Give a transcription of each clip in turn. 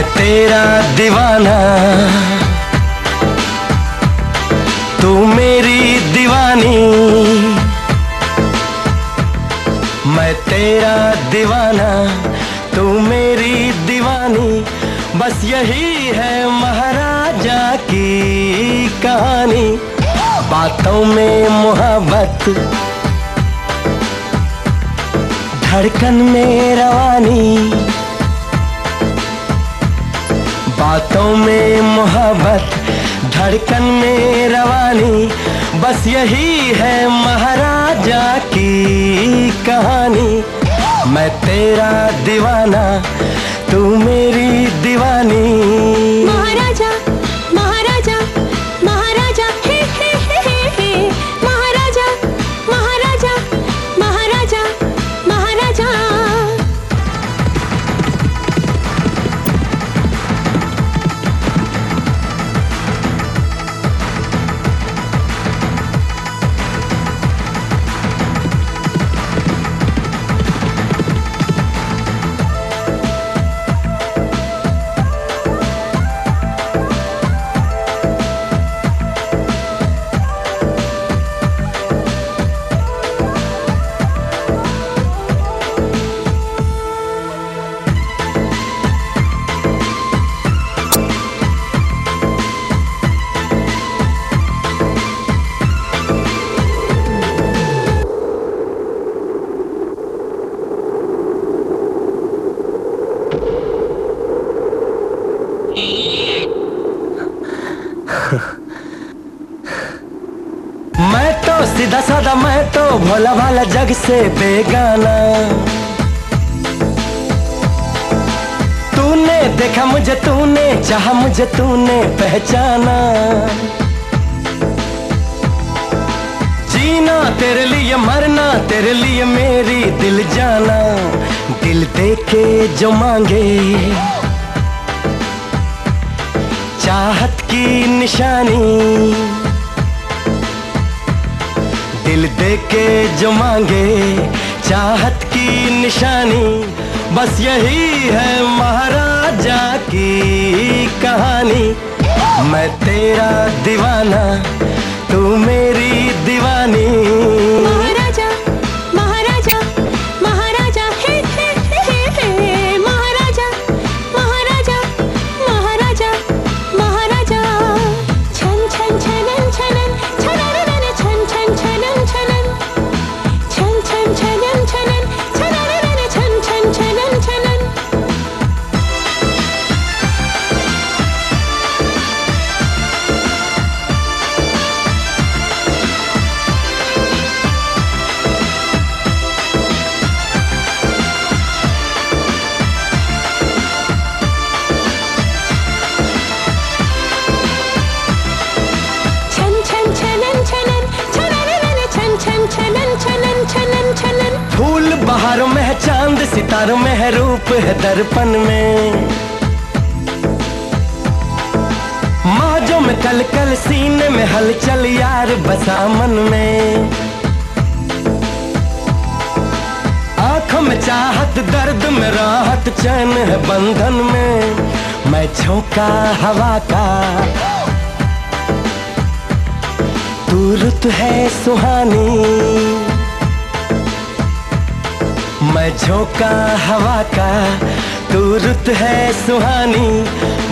मैं तेरा दीवाना। तू मेरी दीवानी। मैं तेरा दीवाना, तू मेरी दीवानी। बस यही है महाराजा की कहानी। बातों में मोहब्बत। धड़कन में रवानी धड़कन में रवानी, बस यही है महाराजा की कहानी। मैं तेरा दीवाना, तू मेरी दीवानी। सीधा साधा मैं तो भोला भाला जग से बेगाना। तूने देखा मुझे, तूने चाहा मुझे, तूने पहचाना। जीना तेरे लिए, मरना तेरे लिए मेरी दिल जाना। दिल दे के जो मांगे। चाहत की निशानी। दे जो मांगे, चाहत की निशानी, बस यही है महाराजा की कहानी। मैं तेरा दीवाना, तू मेरी बहारों में है चाँद, सितारों में है रूप, है दर्पण में। मौजों में कल कल सीने में हलचल यार, बसा मन में। आँखों में चाहत, दर्द में राहत, चैन है बंधन में। मैं झोंका हवा का। तू रुत है सुहानी। मैं झोंका हवा का, तू रुत है सुहानी,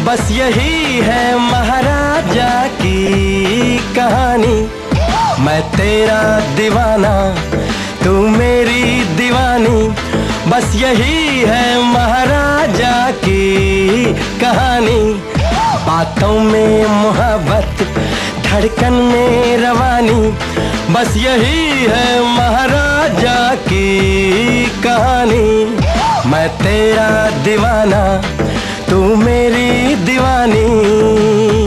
बस यही है महाराजा की कहानी। मैं तेरा दीवाना, तू मेरी दीवानी, बस यही है महाराजा की कहानी। बातों में मोहब्बत धड़कन में रवानी। बस यही है महाराजा की कहानी। मैं तेरा दीवाना, तू मेरी दीवानी।